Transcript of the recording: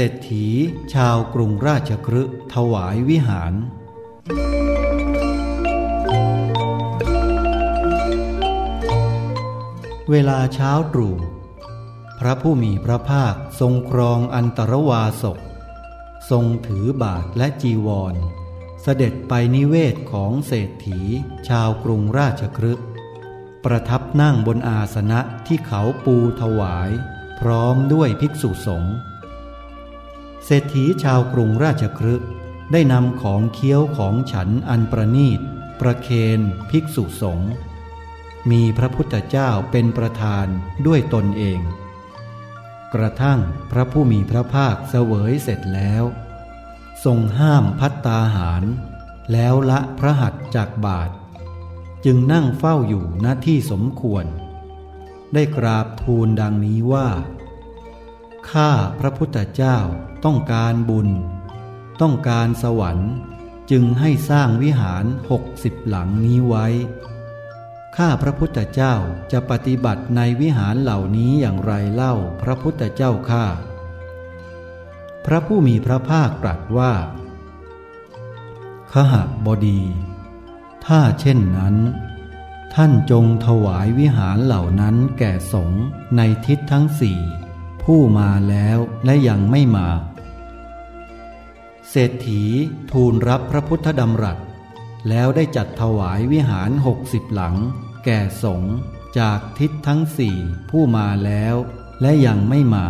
เศรษฐีชาวกรุงราชครึถวายวิหาร เวลาเช้าตรู่พระผู้มีพระภาคทรงครองอันตรวาสก ทรงถือบาทและจีวร เสด็จไปนิเวศของเศรษฐีชาวกรุงราชครึประทับนั่งบนอาสนะที่เขาปูถวาย พร้อมด้วยภิกษุสงฆ์ เศรษฐีชาวกรุงราชครึได้นำของเคี้ยวของฉันอันประนีต ประเคนภิกษุสงฆ์มีพระพุทธเจ้าเป็นประธานด้วยตนเอง กระทั่งพระผู้มีพระภาคเสวยเสร็จแล้ว ทรงห้ามพัตตาหาร แล้วละพระหัตจากบาท จึงนั่งเฝ้าอยู่ณที่สมควร ได้กราบทูลดังนี้ว่า ข้าพระพุทธเจ้าต้องการบุญ ต้องการสวรรค์จึงให้สร้างวิหารหกสิบหลังนี้ไว้ ข้าพระพุทธเจ้าจะปฏิบัติในวิหารเหล่านี้อย่างไรเล่าพระพุทธเจ้าข้า พระผู้มีพระภาคตรัสว่าขหบดี ถ้าเช่นนั้น ท่านจงถวายวิหารเหล่านั้นแก่สงในทิศทั้งสี่ ผู้มาแล้วและยังไม่มา เศรษฐีทูลรับพระพุทธดำรัส แล้วได้จัดถวายวิหารหกสิบหลัง แก่สงจากทิศทั้งสี่ผู้มาแล้วและยังไม่มา